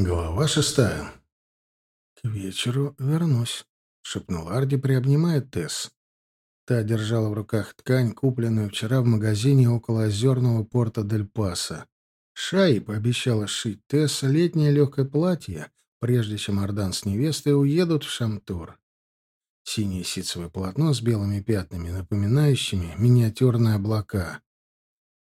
Глава шестая. «К вечеру вернусь», — шепнул Арди, приобнимая Тесс. Та держала в руках ткань, купленную вчера в магазине около озерного порта Дель Паса. Шай пообещала сшить Тесс летнее легкое платье, прежде чем Ардан с невестой уедут в Шамтур. Синее ситцевое полотно с белыми пятнами, напоминающими миниатюрные облака.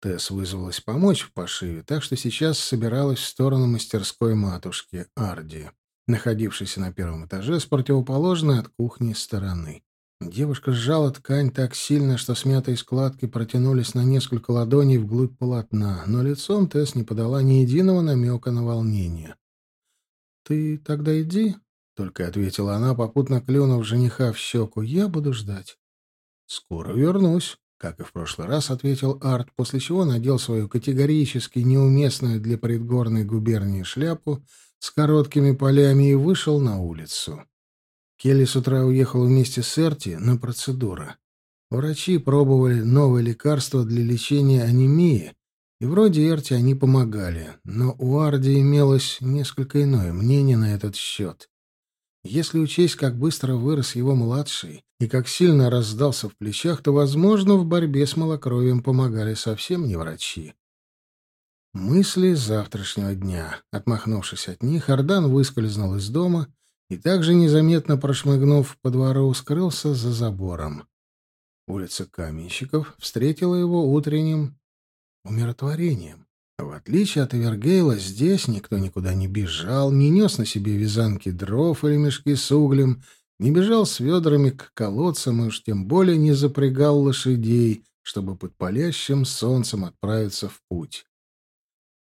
Тесс вызвалась помочь в пошиве, так что сейчас собиралась в сторону мастерской матушки Арди, находившейся на первом этаже с противоположной от кухни стороны. Девушка сжала ткань так сильно, что смятые складки протянулись на несколько ладоней вглубь полотна, но лицом Тесс не подала ни единого намека на волнение. «Ты тогда иди», — только ответила она, попутно клюнув жениха в щеку. «Я буду ждать». «Скоро вернусь», как и в прошлый раз, ответил Арт, после чего надел свою категорически неуместную для предгорной губернии шляпу с короткими полями и вышел на улицу. Келли с утра уехал вместе с Эрти на процедуры. Врачи пробовали новые лекарства для лечения анемии, и вроде Эрти они помогали, но у Арди имелось несколько иное мнение на этот счет. Если учесть, как быстро вырос его младший и как сильно раздался в плечах, то, возможно, в борьбе с малокровием помогали совсем не врачи. Мысли завтрашнего дня. Отмахнувшись от них, Ардан выскользнул из дома и также незаметно прошмыгнув по двору, скрылся за забором. Улица Каменщиков встретила его утренним умиротворением. В отличие от Эвергейла, здесь никто никуда не бежал, не нес на себе вязанки дров или мешки с углем, не бежал с ведрами к колодцам и уж тем более не запрягал лошадей, чтобы под палящим солнцем отправиться в путь.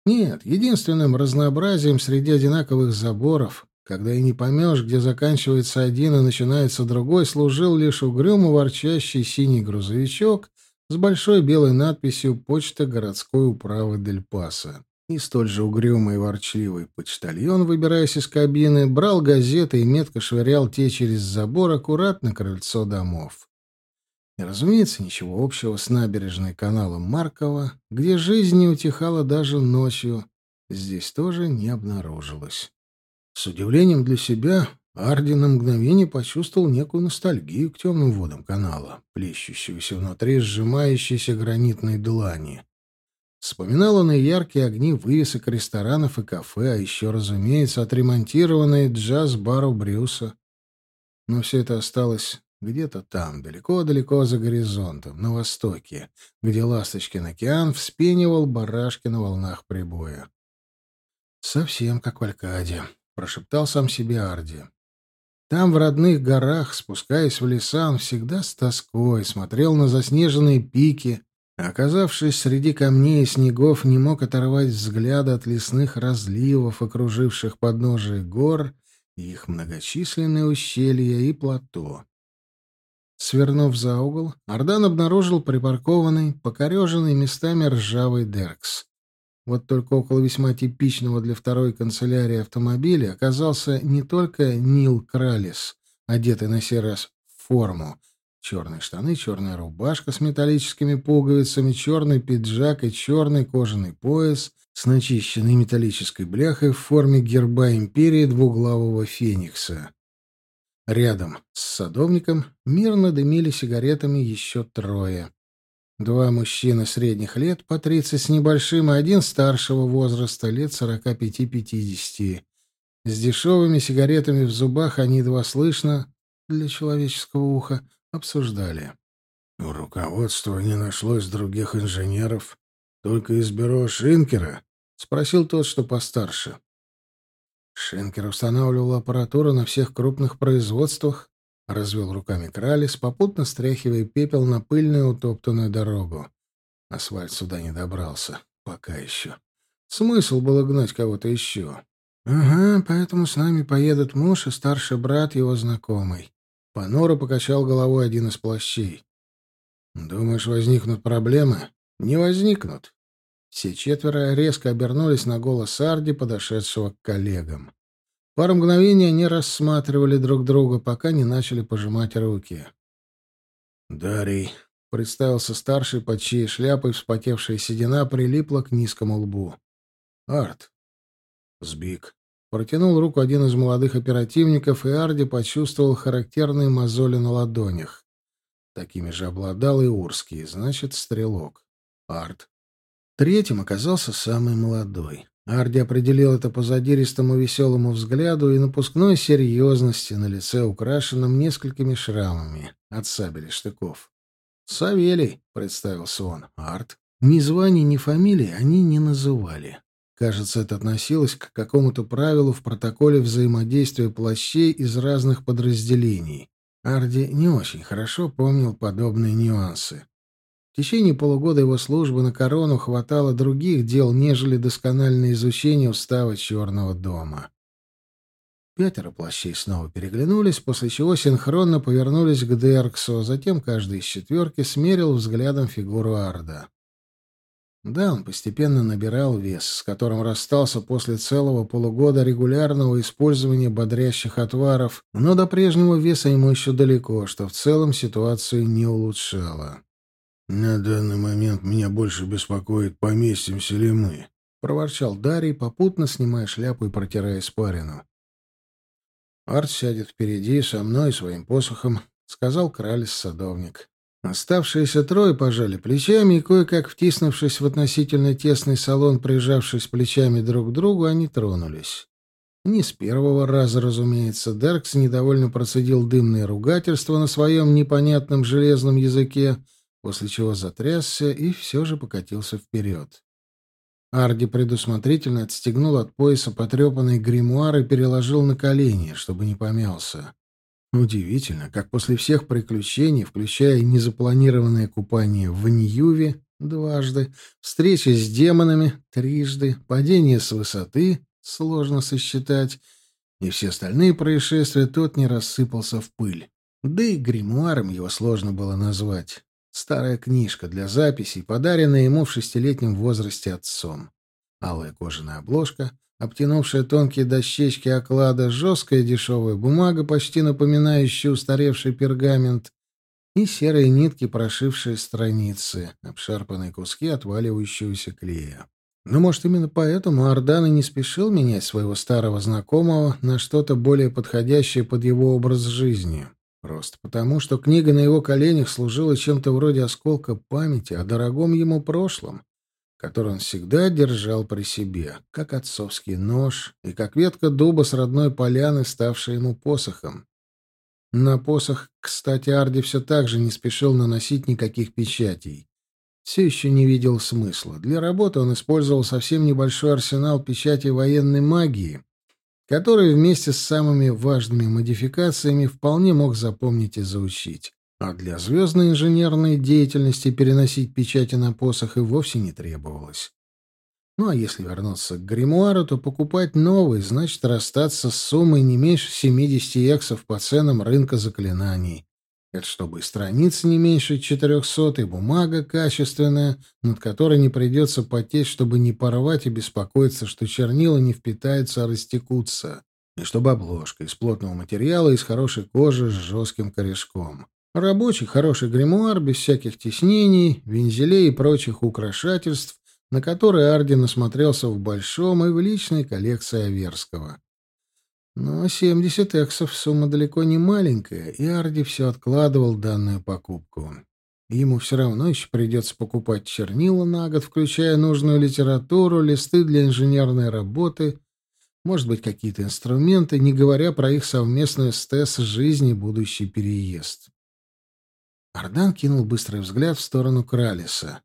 Нет, единственным разнообразием среди одинаковых заборов, когда и не поймешь, где заканчивается один и начинается другой, служил лишь угрюмо ворчащий синий грузовичок с большой белой надписью «Почта городской управы Дель Паса». И столь же угрюмый и ворчливый почтальон, выбираясь из кабины, брал газеты и метко швырял те через забор аккуратно крыльцо домов. И, разумеется, ничего общего с набережной канала Маркова, где жизнь не утихала даже ночью, здесь тоже не обнаружилось. С удивлением для себя Арди на мгновение почувствовал некую ностальгию к темным водам канала, плещущегося внутри сжимающейся гранитной длани. Вспоминал он и яркие огни вывесок ресторанов и кафе, а еще, разумеется, отремонтированный джаз-бар у Брюса. Но все это осталось где-то там, далеко-далеко за горизонтом, на востоке, где Ласточкин океан вспенивал барашки на волнах прибоя. «Совсем как в Алькаде», — прошептал сам себе Арди. Там, в родных горах, спускаясь в леса, он всегда с тоской смотрел на заснеженные пики, а, оказавшись среди камней и снегов, не мог оторвать взгляда от лесных разливов, окруживших подножие гор, и их многочисленные ущелья и плато. Свернув за угол, Ардан обнаружил припаркованный, покореженный местами ржавый Деркс. Вот только около весьма типичного для второй канцелярии автомобиля оказался не только Нил Кралис, одетый на сей раз в форму. Черные штаны, черная рубашка с металлическими пуговицами, черный пиджак и черный кожаный пояс с начищенной металлической бляхой в форме герба империи двуглавого феникса. Рядом с садовником мирно дымили сигаретами еще трое. Два мужчины средних лет, по тридцать с небольшим, и один старшего возраста, лет сорока пяти-пятидесяти. С дешевыми сигаретами в зубах они едва слышно, для человеческого уха, обсуждали. У руководства не нашлось других инженеров, только из бюро Шинкера, — спросил тот, что постарше. Шинкер устанавливал аппаратуру на всех крупных производствах, Развел руками Кралис, попутно стряхивая пепел на пыльную утоптанную дорогу. Асфальт сюда не добрался. Пока еще. Смысл было гнать кого-то еще. Ага, поэтому с нами поедут муж и старший брат его знакомый. Понора покачал головой один из плащей. Думаешь, возникнут проблемы? Не возникнут. Все четверо резко обернулись на голос Арди, подошедшего к коллегам. Пару мгновений они рассматривали друг друга, пока не начали пожимать руки. «Дарий», — представился старший, под чьей шляпой вспотевшая седина прилипла к низкому лбу. «Арт». «Сбик». Протянул руку один из молодых оперативников, и Арди почувствовал характерные мозоли на ладонях. Такими же обладал и Урский, значит, стрелок. Арт. Третьим оказался самый молодой. Арди определил это по задиристому веселому взгляду и напускной серьезности на лице, украшенном несколькими шрамами от сабели штыков. «Савелий», — представился он, — «Арт». Ни звания, ни фамилии они не называли. Кажется, это относилось к какому-то правилу в протоколе взаимодействия плащей из разных подразделений. Арди не очень хорошо помнил подобные нюансы. В течение полугода его службы на корону хватало других дел, нежели доскональное изучение устава Черного дома. Пятеро плащей снова переглянулись, после чего синхронно повернулись к Дерксу, затем каждый из четверки смерил взглядом фигуру Арда. Да, он постепенно набирал вес, с которым расстался после целого полугода регулярного использования бодрящих отваров, но до прежнего веса ему еще далеко, что в целом ситуацию не улучшало. «На данный момент меня больше беспокоит, поместимся ли мы», — проворчал Дарий, попутно снимая шляпу и протирая испарину. «Арт сядет впереди со мной и своим посохом», — сказал Кралис-садовник. Оставшиеся трое пожали плечами, и, кое-как втиснувшись в относительно тесный салон, прижавшись плечами друг к другу, они тронулись. Не с первого раза, разумеется, Деркс недовольно процедил дымное ругательство на своем непонятном железном языке — после чего затрясся и все же покатился вперед. Арди предусмотрительно отстегнул от пояса потрепанный гримуар и переложил на колени, чтобы не помялся. Удивительно, как после всех приключений, включая незапланированное купание в Ньюве дважды, встречи с демонами трижды, падение с высоты сложно сосчитать, и все остальные происшествия тот не рассыпался в пыль. Да и гримуаром его сложно было назвать. Старая книжка для записей, подаренная ему в шестилетнем возрасте отцом. Алая кожаная обложка, обтянувшая тонкие дощечки оклада, жесткая дешевая бумага, почти напоминающая устаревший пергамент, и серые нитки, прошившие страницы, обшарпанные куски отваливающегося клея. Но, может, именно поэтому Ардан и не спешил менять своего старого знакомого на что-то более подходящее под его образ жизни. Просто потому, что книга на его коленях служила чем-то вроде осколка памяти о дорогом ему прошлом, который он всегда держал при себе, как отцовский нож и как ветка дуба с родной поляны, ставшая ему посохом. На посох, кстати, Арди все так же не спешил наносить никаких печатей. Все еще не видел смысла. Для работы он использовал совсем небольшой арсенал печатей военной магии, который вместе с самыми важными модификациями вполне мог запомнить и заучить. А для звездной инженерной деятельности переносить печати на посох и вовсе не требовалось. Ну а если вернуться к гримуару, то покупать новый значит расстаться с суммой не меньше 70 эксов по ценам рынка заклинаний. Это чтобы и страниц не меньше 400, и бумага качественная, над которой не придется потеть, чтобы не порвать и беспокоиться, что чернила не впитаются, а растекутся. И чтобы обложка из плотного материала, из хорошей кожи с жестким корешком. Рабочий хороший гримуар, без всяких тиснений, вензелей и прочих украшательств, на которые Арди насмотрелся в большом и в личной коллекции Аверского. Но 70 эксов сумма далеко не маленькая, и Арди все откладывал данную покупку. Ему все равно еще придется покупать чернила на год, включая нужную литературу, листы для инженерной работы, может быть, какие-то инструменты, не говоря про их совместную с Тесс жизнь будущий переезд. Ардан кинул быстрый взгляд в сторону Кралиса.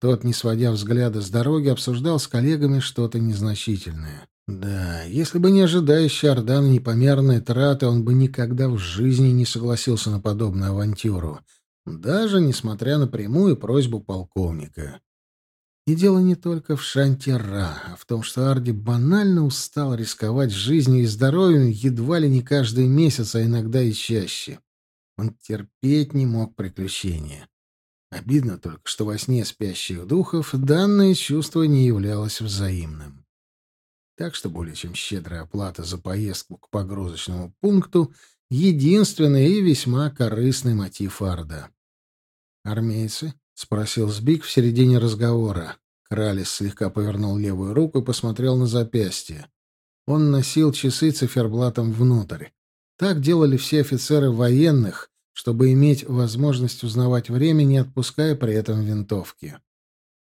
Тот, не сводя взгляда с дороги, обсуждал с коллегами что-то незначительное. Да, если бы не ожидающий Ордан непомерные траты, он бы никогда в жизни не согласился на подобную авантюру, даже несмотря на прямую просьбу полковника. И дело не только в Шантира, а в том, что Арди банально устал рисковать жизнью и здоровьем едва ли не каждый месяц, а иногда и чаще. Он терпеть не мог приключения. Обидно только, что во сне спящих духов данное чувство не являлось взаимным. Так что более чем щедрая оплата за поездку к погрузочному пункту — единственный и весьма корыстный мотив Арда. «Армейцы?» — спросил Сбик в середине разговора. Кралис слегка повернул левую руку и посмотрел на запястье. он носил часы циферблатом внутрь. Так делали все офицеры военных, чтобы иметь возможность узнавать время, не отпуская при этом винтовки.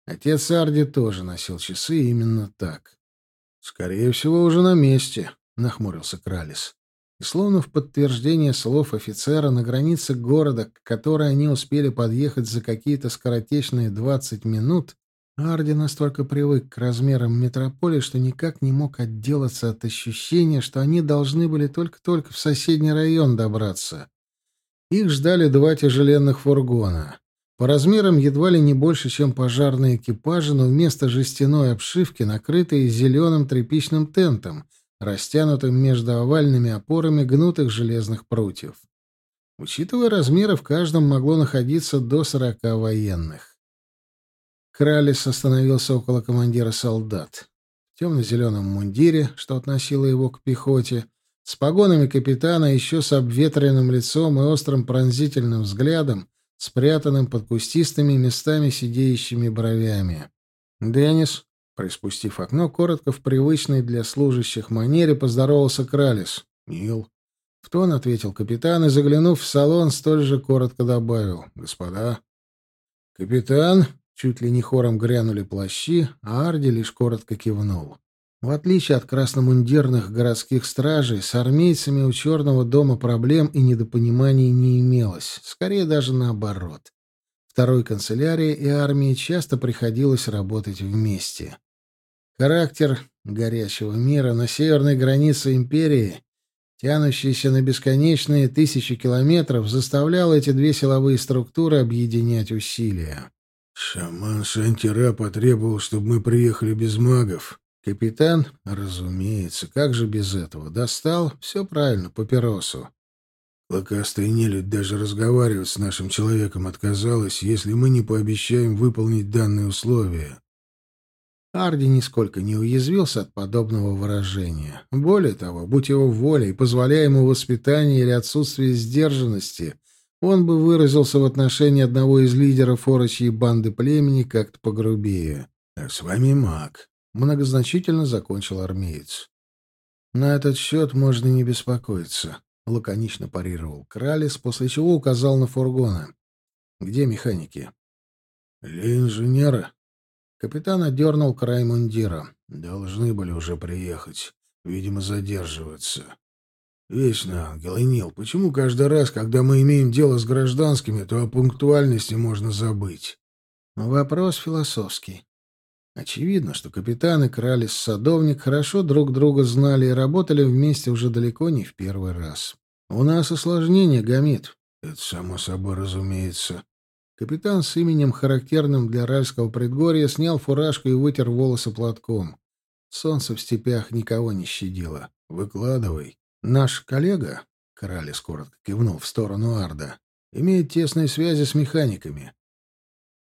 Отец Арди тоже носил часы именно так. «Скорее всего, уже на месте», — нахмурился Кралис. И словно в подтверждение слов офицера на границе города, к которой они успели подъехать за какие-то скоротечные двадцать минут, Арди настолько привык к размерам метрополии, что никак не мог отделаться от ощущения, что они должны были только-только в соседний район добраться. Их ждали два тяжеленных фургона. По размерам едва ли не больше, чем пожарные экипажи, но вместо жестяной обшивки накрытые зеленым тряпичным тентом, растянутым между овальными опорами гнутых железных прутьев. Учитывая размеры, в каждом могло находиться до сорока военных. Кралис остановился около командира солдат. В темно-зеленом мундире, что относило его к пехоте, с погонами капитана, еще с обветренным лицом и острым пронзительным взглядом, спрятанным под кустистыми местами сидеющими бровями. «Деннис», приспустив окно, коротко в привычной для служащих манере поздоровался Кралис. «Нил». В тон ответил капитан и, заглянув в салон, столь же коротко добавил. «Господа». «Капитан», чуть ли не хором грянули плащи, а Арди лишь коротко кивнул. В отличие от красномундирных городских стражей, с армейцами у Черного дома проблем и недопониманий не имелось, скорее даже наоборот. Второй канцелярии и армии часто приходилось работать вместе. Характер горячего мира на северной границе империи, тянущийся на бесконечные тысячи километров, заставлял эти две силовые структуры объединять усилия. «Шаман Шантира потребовал, чтобы мы приехали без магов», Капитан, разумеется, как же без этого, достал, все правильно, папиросу. Клокастая нелюдь даже разговаривать с нашим человеком отказалась, если мы не пообещаем выполнить данные условия. Арди нисколько не уязвился от подобного выражения. Более того, будь его воля и позволяя ему воспитание или отсутствие сдержанности, он бы выразился в отношении одного из лидеров орочьей банды племени как-то погрубее. «А с вами маг. Многозначительно закончил армеец. «На этот счет можно не беспокоиться», — лаконично парировал Кралис, после чего указал на фургоны. «Где механики?» «Для инженера». Капитан отдернул край мундира. «Должны были уже приехать. Видимо, задерживаться. Вечно, ангел почему каждый раз, когда мы имеем дело с гражданскими, то о пунктуальности можно забыть?» «Вопрос философский. Очевидно, что капитан и Кралис Садовник хорошо друг друга знали и работали вместе уже далеко не в первый раз. «У нас осложнение, Гамит». «Это само собой разумеется». Капитан с именем, характерным для ральского предгорья, снял фуражку и вытер волосы платком. Солнце в степях никого не щадило. «Выкладывай». «Наш коллега», — Кралис коротко кивнул в сторону Арда, — «имеет тесные связи с механиками.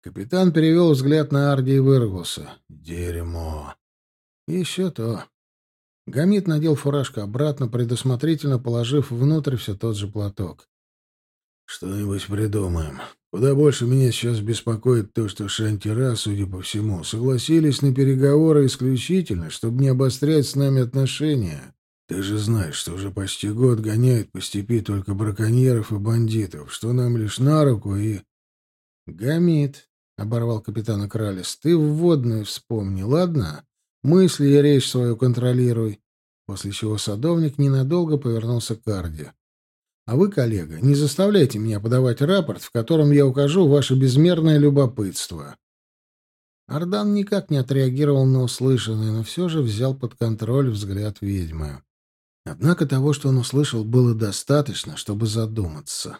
Капитан перевел взгляд на Арди и выругался. «Дерьмо!» «Еще то». Гамит надел фуражку обратно, предусмотрительно положив внутрь все тот же платок. «Что-нибудь придумаем. Куда больше меня сейчас беспокоит то, что Шантира, судя по всему, согласились на переговоры исключительно, чтобы не обострять с нами отношения. Ты же знаешь, что уже почти год гоняют по степи только браконьеров и бандитов, что нам лишь на руку и...» «Гамит, — оборвал капитана Кралис. — Ты вводную вспомни, ладно? Мысли и речь свою контролируй. После чего садовник ненадолго повернулся к Арде. — А вы, коллега, не заставляйте меня подавать рапорт, в котором я укажу ваше безмерное любопытство. Ардан никак не отреагировал на услышанное, но все же взял под контроль взгляд ведьмы. Однако того, что он услышал, было достаточно, чтобы задуматься.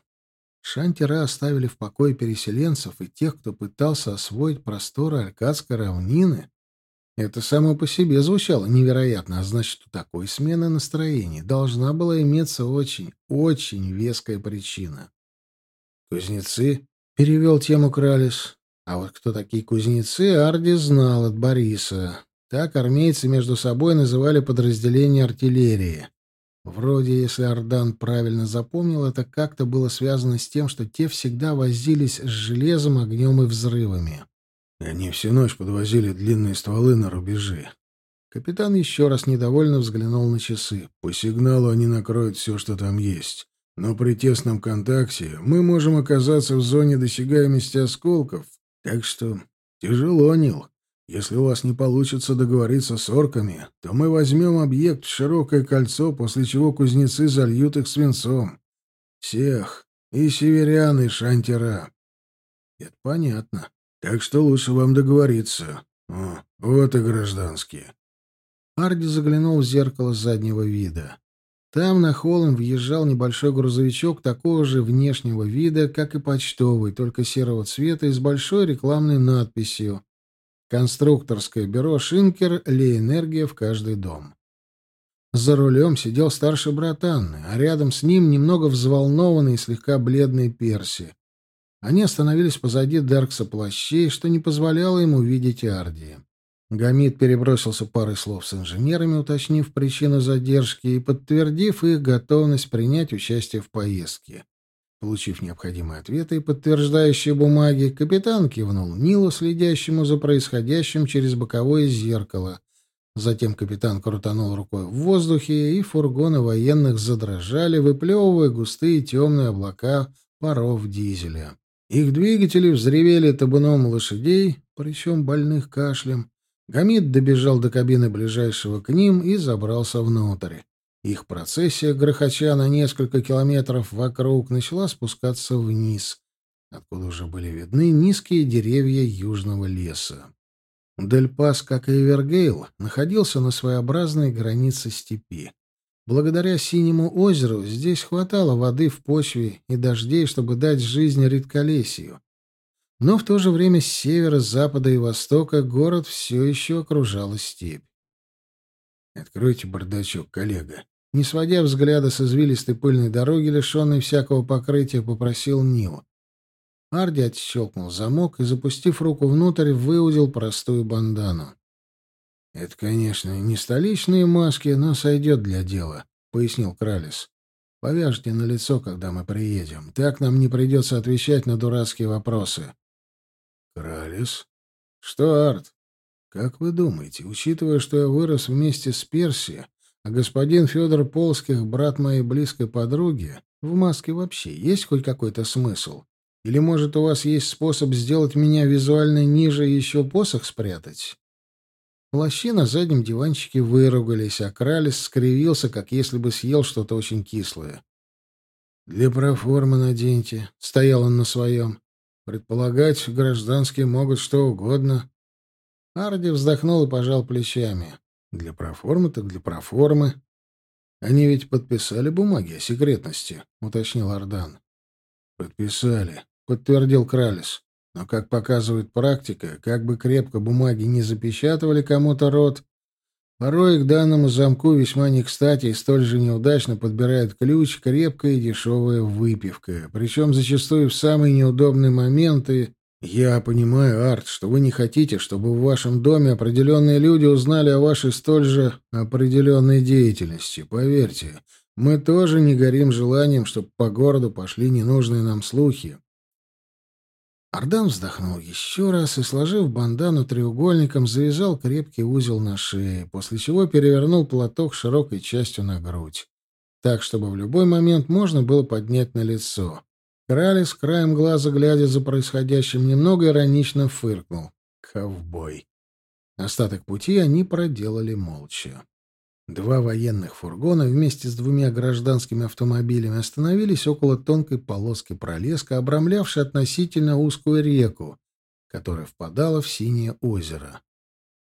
Шантера оставили в покое переселенцев и тех, кто пытался освоить просторы Алькадской равнины. Это само по себе звучало невероятно, а значит, у такой смены настроений должна была иметься очень, очень веская причина. «Кузнецы?» — перевел тему Кралис. А вот кто такие кузнецы, Арди знал от Бориса. Так армейцы между собой называли подразделение артиллерии. Вроде, если Ардан правильно запомнил, это как-то было связано с тем, что те всегда возились с железом, огнем и взрывами. Они всю ночь подвозили длинные стволы на рубежи. Капитан еще раз недовольно взглянул на часы. По сигналу они накроют все, что там есть. Но при тесном контакте мы можем оказаться в зоне досягаемости осколков. Так что тяжело, Нил. Если у вас не получится договориться с орками, то мы возьмем объект в широкое кольцо, после чего кузнецы зальют их свинцом. Всех. И северян, и шантера. Это понятно. Так что лучше вам договориться. О, вот и гражданские. Арди заглянул в зеркало заднего вида. Там на холм въезжал небольшой грузовичок такого же внешнего вида, как и почтовый, только серого цвета и с большой рекламной надписью Конструкторское бюро «Шинкер. Ли энергия в каждый дом». За рулем сидел старший брат Анны, а рядом с ним немного взволнованный и слегка бледный Перси. Они остановились позади Даркса плащей, что не позволяло ему видеть Арди. Гамид перебросился парой слов с инженерами, уточнив причину задержки и подтвердив их готовность принять участие в поездке. Получив необходимые ответы и подтверждающие бумаги, капитан кивнул Нилу, следящему за происходящим через боковое зеркало. Затем капитан крутанул рукой в воздухе, и фургоны военных задрожали, выплевывая густые темные облака паров дизеля. Их двигатели взревели табуном лошадей, причем больных кашлем. Гамид добежал до кабины ближайшего к ним и забрался внутрь. Их процессия, грохоча на несколько километров вокруг, начала спускаться вниз, откуда уже были видны низкие деревья южного леса. Дель-Пас, как и Эвергейл, находился на своеобразной границе степи. Благодаря синему озеру здесь хватало воды в почве и дождей, чтобы дать жизнь редколесью. Но в то же время с севера, запада и востока город все еще окружала степь. «Откройте бардачок, коллега», не сводя взгляда с извилистой пыльной дороги, лишенной всякого покрытия, попросил Нил. Арди отщелкнул замок и, запустив руку внутрь, выудил простую бандану. «Это, конечно, не столичные маски, но сойдет для дела», — пояснил Кралис. «Повяжьте на лицо, когда мы приедем. Так нам не придется отвечать на дурацкие вопросы». «Кралис?» «Что, Арт? Как вы думаете, учитывая, что я вырос вместе с Перси, а господин Федор Полских, брат моей близкой подруги, в маске вообще есть хоть какой-то смысл? Или, может, у вас есть способ сделать меня визуально ниже и еще посох спрятать?» Плащи на заднем диванчике выругались, а Кралис скривился, как если бы съел что-то очень кислое. «Для проформы наденьте», — стоял он на своем. «Предполагать, гражданские могут что угодно». Арди вздохнул и пожал плечами. Для проформы так для проформы. Они ведь подписали бумаги о секретности, уточнил Ардан. Подписали, подтвердил Кралис. Но, как показывает практика, как бы крепко бумаги не запечатывали кому-то рот, порой к данному замку весьма не кстати и столь же неудачно подбирает ключ крепкая и дешевая выпивка, причем зачастую в самые неудобные моменты «Я понимаю, Арт, что вы не хотите, чтобы в вашем доме определенные люди узнали о вашей столь же определенной деятельности. Поверьте, мы тоже не горим желанием, чтобы по городу пошли ненужные нам слухи». Ардан вздохнул еще раз и, сложив бандану треугольником, завязал крепкий узел на шее, после чего перевернул платок широкой частью на грудь, так, чтобы в любой момент можно было поднять на лицо. Кралис, краем глаза глядя за происходящим, немного иронично фыркнул. Ковбой. Остаток пути они проделали молча. Два военных фургона вместе с двумя гражданскими автомобилями остановились около тонкой полоски пролеска, обрамлявшей относительно узкую реку, которая впадала в синее озеро.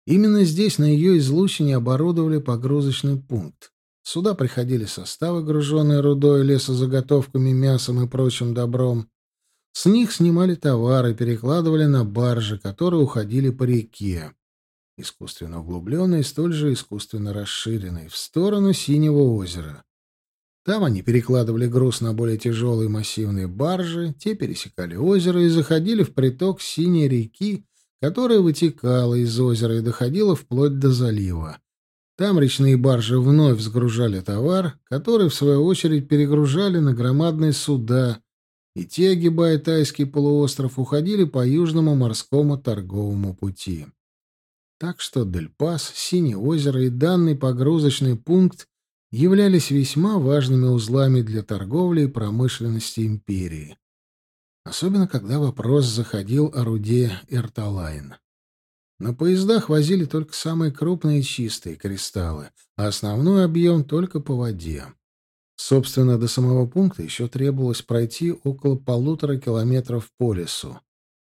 Именно здесь, на ее излучине, оборудовали погрузочный пункт. Сюда приходили составы, груженные рудой, лесозаготовками, мясом и прочим добром. С них снимали товары, перекладывали на баржи, которые уходили по реке, искусственно углубленной, столь же искусственно расширенной, в сторону Синего озера. Там они перекладывали груз на более тяжелые массивные баржи, те пересекали озеро и заходили в приток Синей реки, которая вытекала из озера и доходила вплоть до залива. Там речные баржи вновь сгружали товар, который, в свою очередь, перегружали на громадные суда, и те, огибая тайский полуостров, уходили по южному морскому торговому пути. Так что Дельпас, Синее озеро и данный погрузочный пункт являлись весьма важными узлами для торговли и промышленности империи. Особенно, когда вопрос заходил о руде Эрталайн. На поездах возили только самые крупные чистые кристаллы, а основной объем только по воде. Собственно, до самого пункта еще требовалось пройти около полутора километров по лесу.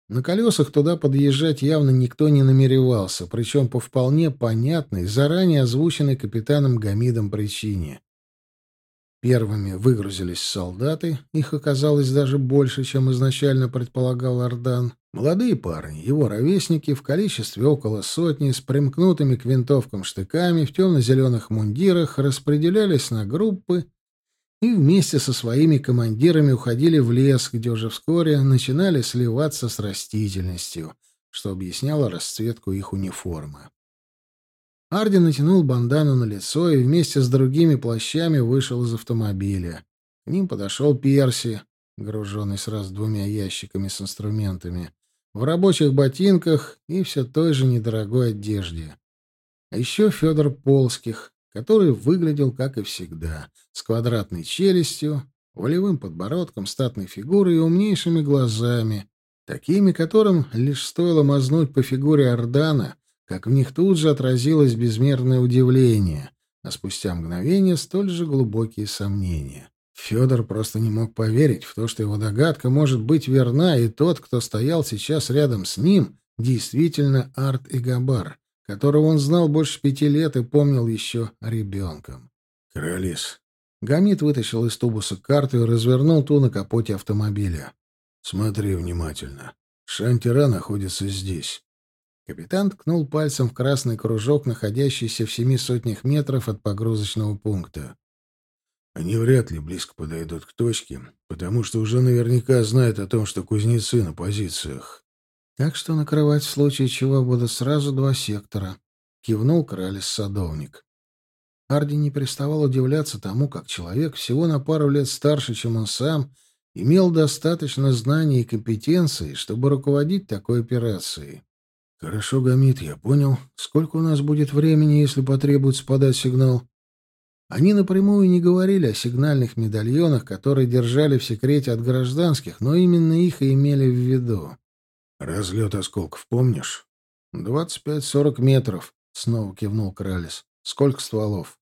На колесах туда подъезжать явно никто не намеревался, причем по вполне понятной, заранее озвученной капитаном Гамидом причине. Первыми выгрузились солдаты, их оказалось даже больше, чем изначально предполагал Ардан. Молодые парни, его ровесники, в количестве около сотни, с примкнутыми к винтовкам штыками, в темно-зеленых мундирах, распределялись на группы и вместе со своими командирами уходили в лес, где уже вскоре начинали сливаться с растительностью, что объясняло расцветку их униформы. Арди натянул бандану на лицо и вместе с другими плащами вышел из автомобиля. К ним подошел Перси, груженный сразу двумя ящиками с инструментами, в рабочих ботинках и все той же недорогой одежде. А еще Федор Полских, который выглядел, как и всегда, с квадратной челюстью, волевым подбородком, статной фигурой и умнейшими глазами, такими, которым лишь стоило мазнуть по фигуре Ордана, как в них тут же отразилось безмерное удивление, а спустя мгновение столь же глубокие сомнения. Федор просто не мог поверить в то, что его догадка может быть верна, и тот, кто стоял сейчас рядом с ним, действительно Арт и Габар, которого он знал больше пяти лет и помнил еще ребенком. «Королис». Гамит вытащил из тубуса карту и развернул ту на капоте автомобиля. «Смотри внимательно. Шантира находится здесь. Капитан ткнул пальцем в красный кружок, находящийся в семи сотнях метров от погрузочного пункта. Они вряд ли близко подойдут к точке, потому что уже наверняка знают о том, что кузнецы на позициях. Так что накрывать в случае чего будут сразу два сектора, — кивнул Кралис-садовник. Арди не переставал удивляться тому, как человек всего на пару лет старше, чем он сам, имел достаточно знаний и компетенции, чтобы руководить такой операцией. «Хорошо, Гамит, я понял. Сколько у нас будет времени, если потребуется подать сигнал?» Они напрямую не говорили о сигнальных медальонах, которые держали в секрете от гражданских, но именно их и имели в виду. «Разлет осколков помнишь?» «Двадцать пять-сорок метров», — снова кивнул Кралис. «Сколько стволов?»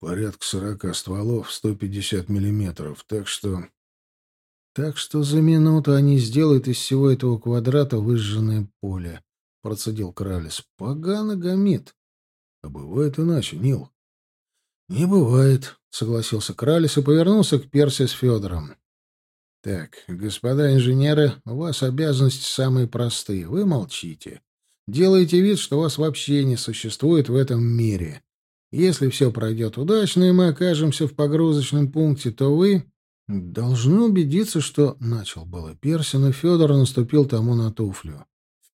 «Порядка сорока стволов, сто пятьдесят миллиметров, так что...» «Так что за минуту они сделают из всего этого квадрата выжженное поле процедил Кралис. Погано гомит. А бывает иначе, Нил. Не бывает, согласился Кралис и повернулся к Перси с Федором. Так, господа инженеры, у вас обязанности самые простые. Вы молчите. Делаете вид, что вас вообще не существует в этом мире. Если все пройдет удачно, и мы окажемся в погрузочном пункте, то вы должны убедиться, что... Начал было Перси, но Федор наступил тому на туфлю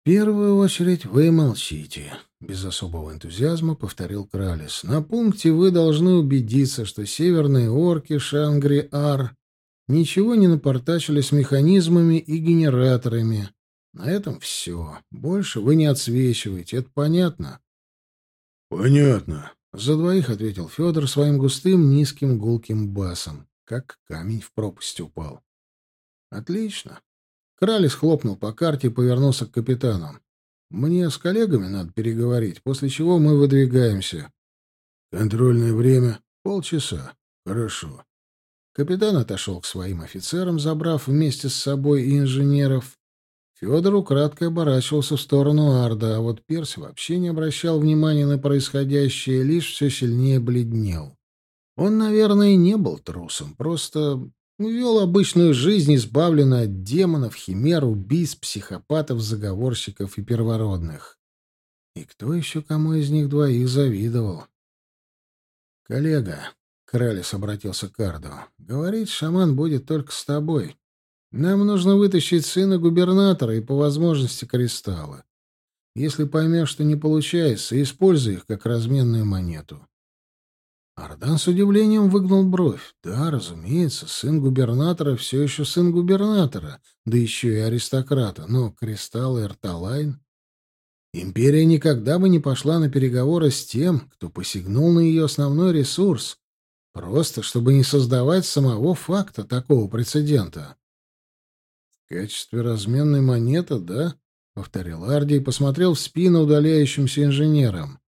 первую очередь вы молчите», — без особого энтузиазма повторил Кралис. «На пункте вы должны убедиться, что северные орки Шангри-Ар ничего не напортачили с механизмами и генераторами. На этом все. Больше вы не отсвечиваете. Это понятно?» «Понятно», — за двоих ответил Федор своим густым, низким, гулким басом, как камень в пропасть упал. «Отлично. Кралис хлопнул по карте и повернулся к капитану. «Мне с коллегами надо переговорить, после чего мы выдвигаемся». «Контрольное время — полчаса. Хорошо». Капитан отошел к своим офицерам, забрав вместе с собой инженеров. Федор украдкой оборачивался в сторону Арда, а вот Перс вообще не обращал внимания на происходящее, лишь все сильнее бледнел. Он, наверное, не был трусом, просто Вел обычную жизнь, избавленную от демонов, химер, убийств, психопатов, заговорщиков и первородных. И кто еще кому из них двоих завидовал? «Коллега», — Кралис обратился к Карду, — «говорит, шаман будет только с тобой. Нам нужно вытащить сына губернатора и, по возможности, кристаллы. Если поймешь, что не получается, используй их как разменную монету. Ардан с удивлением выгнул бровь. Да, разумеется, сын губернатора все еще сын губернатора, да еще и аристократа, но Кристалл и Эрталайн... Империя никогда бы не пошла на переговоры с тем, кто посягнул на ее основной ресурс, просто чтобы не создавать самого факта такого прецедента. «В качестве разменной монеты, да?» — повторил Арди и посмотрел в спину удаляющимся инженерам.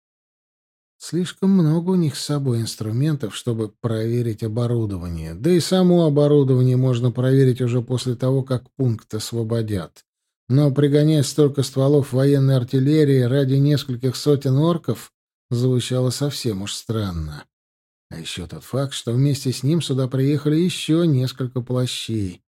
Слишком много у них с собой инструментов, чтобы проверить оборудование. Да и само оборудование можно проверить уже после того, как пункт освободят. Но пригонять столько стволов военной артиллерии ради нескольких сотен орков звучало совсем уж странно. А еще тот факт, что вместе с ним сюда приехали еще несколько плащей,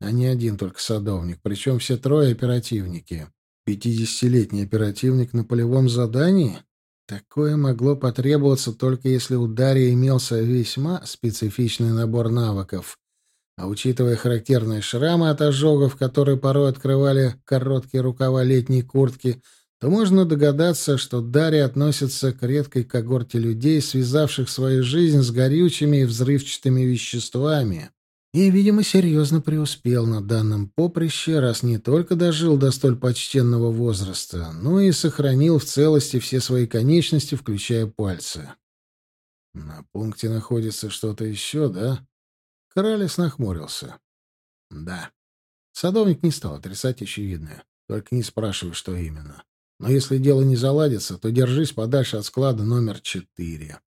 а не один только садовник, причем все трое оперативники. Пятидесятилетний оперативник на полевом задании? Такое могло потребоваться только если у Дарьи имелся весьма специфичный набор навыков. А учитывая характерные шрамы от ожогов, которые порой открывали короткие рукава летней куртки, то можно догадаться, что Дарья относится к редкой когорте людей, связавших свою жизнь с горючими и взрывчатыми веществами и, видимо, серьезно преуспел на данном поприще, раз не только дожил до столь почтенного возраста, но и сохранил в целости все свои конечности, включая пальцы. На пункте находится что-то еще, да? Коралес нахмурился. Да. Садовник не стал отрицать очевидное. Только не спрашивай, что именно. Но если дело не заладится, то держись подальше от склада номер четыре.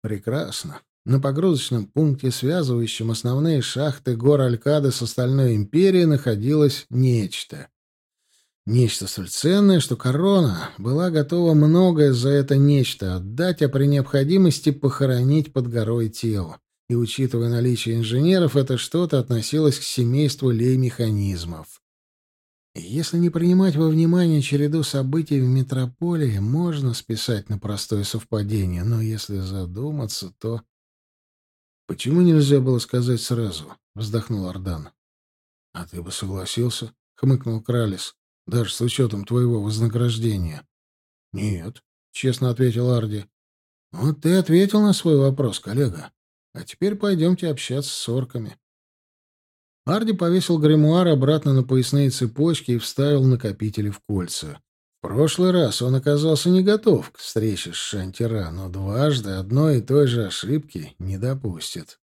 Прекрасно. На погрузочном пункте, связывающем основные шахты гор Алькады с остальной империей, находилось нечто. Нечто столь ценное, что корона была готова многое за это нечто отдать, а при необходимости похоронить под горой тело. И, учитывая наличие инженеров, это что-то относилось к семейству лей-механизмов. Если не принимать во внимание череду событий в метрополии, можно списать на простое совпадение, но если задуматься, то... «Почему нельзя было сказать сразу?» — вздохнул Ардан. «А ты бы согласился?» — хмыкнул Кралис. «Даже с учетом твоего вознаграждения». «Нет», — честно ответил Арди. «Вот ты ответил на свой вопрос, коллега. А теперь пойдемте общаться с орками». Арди повесил гримуар обратно на поясные цепочки и вставил накопители в кольца. Прошлый раз он оказался не готов к встрече с Шантира, но дважды одной и той же ошибки не допустит.